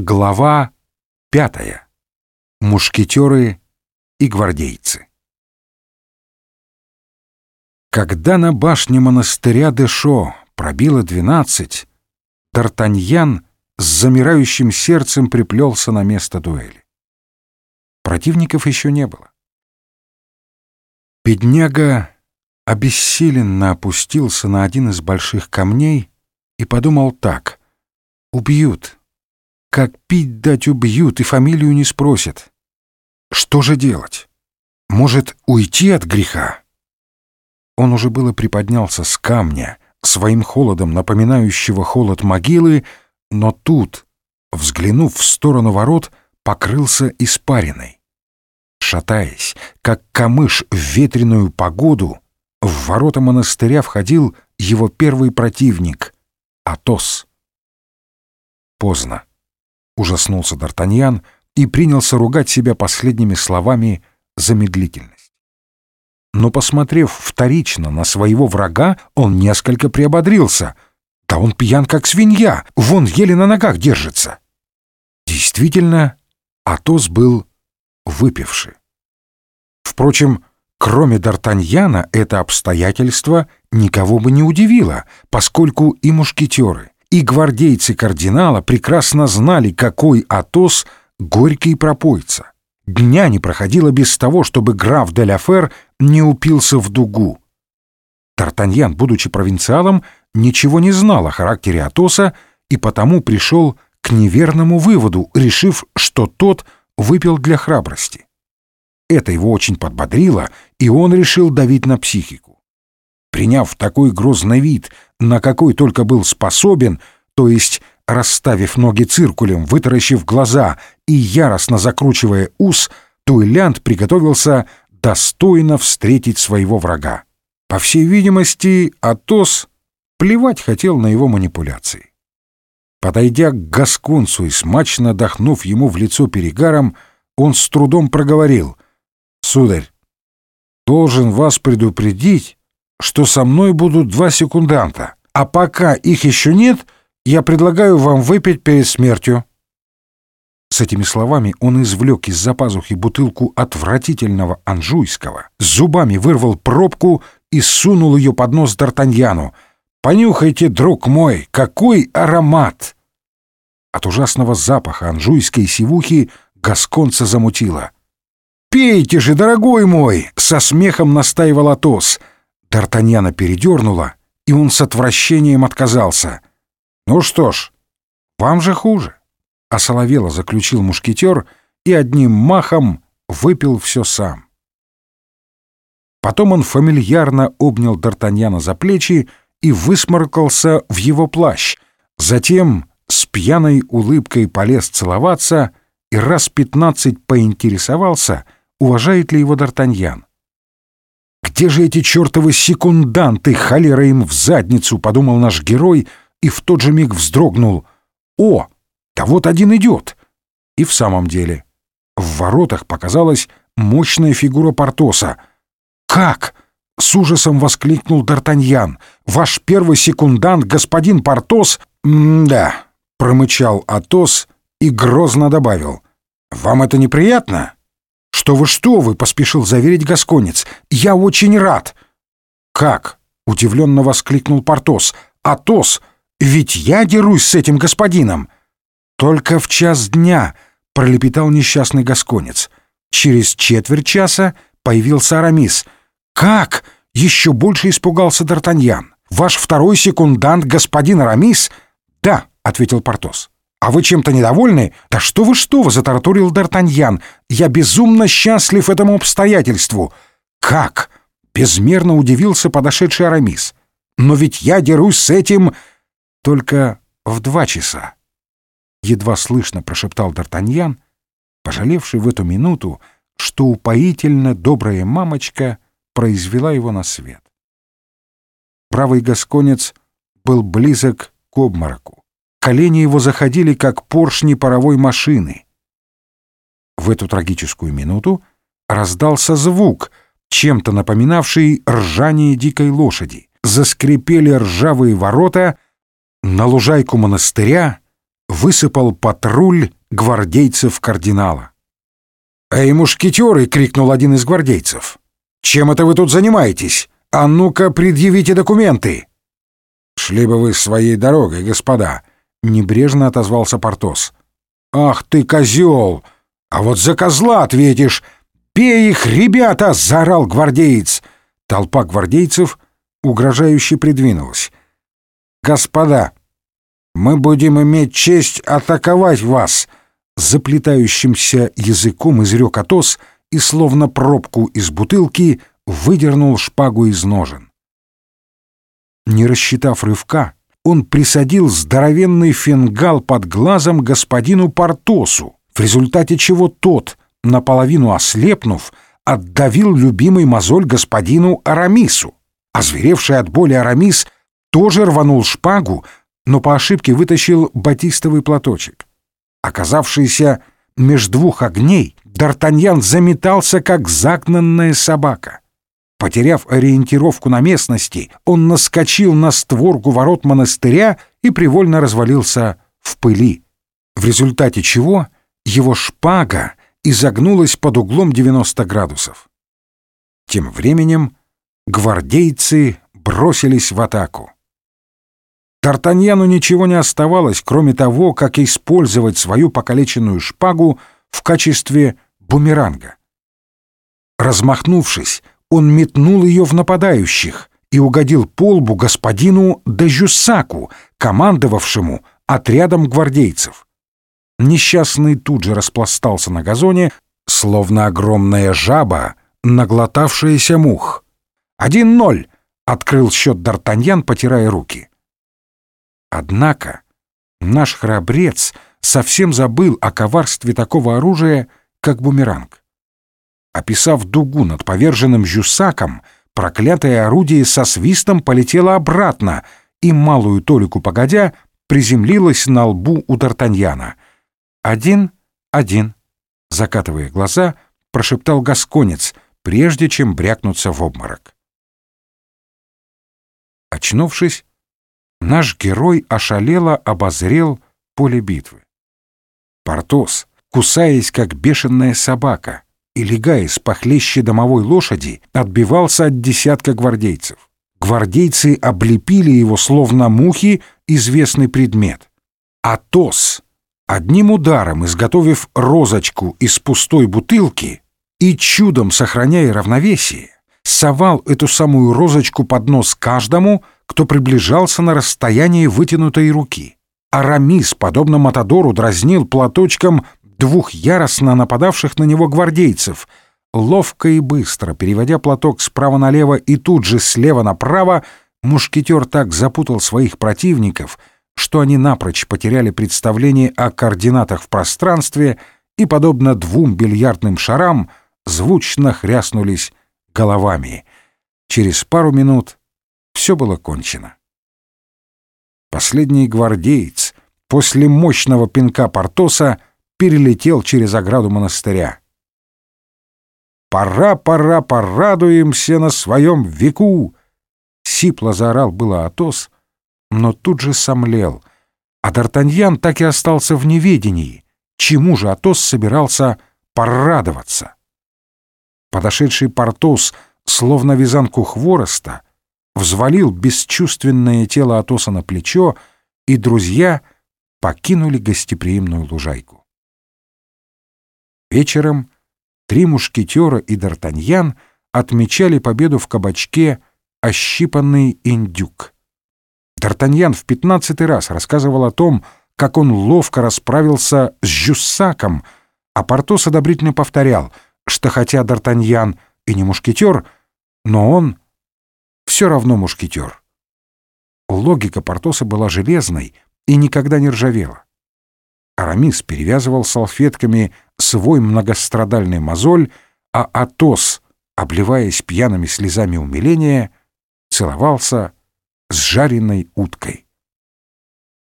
Глава пятая. Мушкетеры и гвардейцы. Когда на башне монастыря Дешо пробило двенадцать, Д'Артаньян с замирающим сердцем приплелся на место дуэли. Противников еще не было. Бедняга обессиленно опустился на один из больших камней и подумал так — убьют — как пить дать убьют и фамилию не спросят. Что же делать? Может, уйти от греха? Он уже было приподнялся с камня, своим холодом напоминающего холод могилы, но тут, взглянув в сторону ворот, покрылся испариной. Шатаясь, как камыш в ветреную погоду, в ворота монастыря входил его первый противник — Атос. Поздно ужаснулся Д'Артаньян и принялся ругать себя последними словами за медлительность. Но, посмотрев вторично на своего врага, он несколько приободрился. Да он пьян, как свинья, вон еле на ногах держится. Действительно, Атос был выпивший. Впрочем, кроме Д'Артаньяна, это обстоятельство никого бы не удивило, поскольку и мушкетеры, и гвардейцы кардинала прекрасно знали, какой Атос горький пропойца. Дня не проходило без того, чтобы граф де ля Фер не упился в дугу. Тартаньян, будучи провинциалом, ничего не знал о характере Атоса и потому пришел к неверному выводу, решив, что тот выпил для храбрости. Это его очень подбодрило, и он решил давить на психику. Приняв такой грозный вид, на какой только был способен, то есть расставив ноги циркулем, вытаращив глаза и яростно закручивая ус, дуэлянт приготовился достойно встретить своего врага. По всей видимости, Атос плевать хотел на его манипуляции. Подойдя к Гасконцу и смачно дохнув ему в лицо перегаром, он с трудом проговорил. «Сударь, должен вас предупредить, что со мной будут два секунданта, а пока их еще нет, я предлагаю вам выпить перед смертью». С этими словами он извлек из-за пазухи бутылку отвратительного анжуйского, зубами вырвал пробку и сунул ее под нос Д'Артаньяну. «Понюхайте, друг мой, какой аромат!» От ужасного запаха анжуйской сивухи гасконца замутило. «Пейте же, дорогой мой!» — со смехом настаивал Атос — Д'Артаньяна передернуло, и он с отвращением отказался. «Ну что ж, вам же хуже», — осоловело заключил мушкетер и одним махом выпил все сам. Потом он фамильярно обнял Д'Артаньяна за плечи и высморкался в его плащ, затем с пьяной улыбкой полез целоваться и раз пятнадцать поинтересовался, уважает ли его Д'Артаньян. «Где же эти чертовы секунданты, холера им в задницу?» — подумал наш герой и в тот же миг вздрогнул. «О, да вот один идет!» И в самом деле в воротах показалась мощная фигура Портоса. «Как?» — с ужасом воскликнул Д'Артаньян. «Ваш первый секундант, господин Портос...» «М-да», — промычал Атос и грозно добавил. «Вам это неприятно?» «Что вы, что вы!» — поспешил заверить Гасконец. «Я очень рад!» «Как?» — удивленно воскликнул Портос. «Атос! Ведь я дерусь с этим господином!» «Только в час дня!» — пролепетал несчастный Гасконец. Через четверть часа появился Арамис. «Как?» — еще больше испугался Д'Артаньян. «Ваш второй секундант, господин Арамис?» «Да», — ответил Портос. «А вы чем-то недовольны?» «Да что вы, что вы!» — затараторил Д'Артаньян. «Я безумно счастлив этому обстоятельству!» «Как?» — безмерно удивился подошедший Арамис. «Но ведь я дерусь с этим только в два часа!» Едва слышно прошептал Д'Артаньян, пожалевший в эту минуту, что упоительно добрая мамочка произвела его на свет. Правый гасконец был близок к обмороку. Колени его заходили, как поршни паровой машины. В эту трагическую минуту раздался звук, чем-то напоминавший ржание дикой лошади. Заскрипели ржавые ворота, на лужайку монастыря высыпал патруль гвардейцев кардинала. «Эй, мушкетеры!» — крикнул один из гвардейцев. «Чем это вы тут занимаетесь? А ну-ка, предъявите документы!» «Шли бы вы своей дорогой, господа!» — небрежно отозвался Портос. «Ах ты, козел! А вот за козла ответишь! Бей их, ребята!» — заорал гвардеец. Толпа гвардейцев угрожающе придвинулась. «Господа, мы будем иметь честь атаковать вас!» Заплетающимся языком изрек Атос и, словно пробку из бутылки, выдернул шпагу из ножен. Не рассчитав рывка, он присадил здоровенный фингал под глазом господину Портосу, в результате чего тот, наполовину ослепнув, отдавил любимый мозоль господину Арамису. Озверевший от боли Арамис тоже рванул шпагу, но по ошибке вытащил батистовый платочек. Оказавшийся меж двух огней, Д'Артаньян заметался, как загнанная собака. Потеряв ориентировку на местности, он наскочил на створку ворот монастыря и привольно развалился в пыли, в результате чего его шпага изогнулась под углом 90 градусов. Тем временем гвардейцы бросились в атаку. Тартаньяну ничего не оставалось, кроме того, как использовать свою покалеченную шпагу в качестве бумеранга. Размахнувшись, он метнул ее в нападающих и угодил по лбу господину Дежюсаку, командовавшему отрядом гвардейцев. Несчастный тут же распластался на газоне, словно огромная жаба, наглотавшаяся мух. «Один ноль!» — открыл счет Д'Артаньян, потирая руки. Однако наш храбрец совсем забыл о коварстве такого оружия, как бумеранг. Описав дугу над поверженным Жюсаком, проклятое орудие со свистом полетело обратно и, малую толику погодя, приземлилось на лбу у Д'Артаньяна. «Один, один», — закатывая глаза, прошептал гасконец, прежде чем брякнуться в обморок. Очнувшись, наш герой ошалело обозрел поле битвы. Портос, кусаясь как бешеная собака, и, легаясь похлеще домовой лошади, отбивался от десятка гвардейцев. Гвардейцы облепили его, словно мухи, известный предмет. Атос, одним ударом изготовив розочку из пустой бутылки и чудом сохраняя равновесие, совал эту самую розочку под нос каждому, кто приближался на расстояние вытянутой руки. Арамис, подобно Матадору, дразнил платочком двух яростно нападавших на него гвардейцев. Ловко и быстро, переводя платок справа налево и тут же слева направо, мушкетер так запутал своих противников, что они напрочь потеряли представление о координатах в пространстве и, подобно двум бильярдным шарам, звучно хряснулись головами. Через пару минут все было кончено. Последний гвардеец после мощного пинка Портоса перелетел через ограду монастыря. «Пора, пора, порадуемся на своем веку!» Сипло заорал было Атос, но тут же сомлел, а Д'Артаньян так и остался в неведении, чему же Атос собирался порадоваться. Подошедший Портос, словно вязанку хвороста, взвалил бесчувственное тело Атоса на плечо, и друзья покинули гостеприимную лужайку. Вечером три мушкетера и Д'Артаньян отмечали победу в кабачке «Ощипанный индюк». Д'Артаньян в пятнадцатый раз рассказывал о том, как он ловко расправился с Жюссаком, а Портос одобрительно повторял, что хотя Д'Артаньян и не мушкетер, но он все равно мушкетер. Логика Портоса была железной и никогда не ржавела. Арамис перевязывал салфетками свой многострадальный мозоль, а Атос, обливаясь пьяными слезами умиления, целовался с жареной уткой.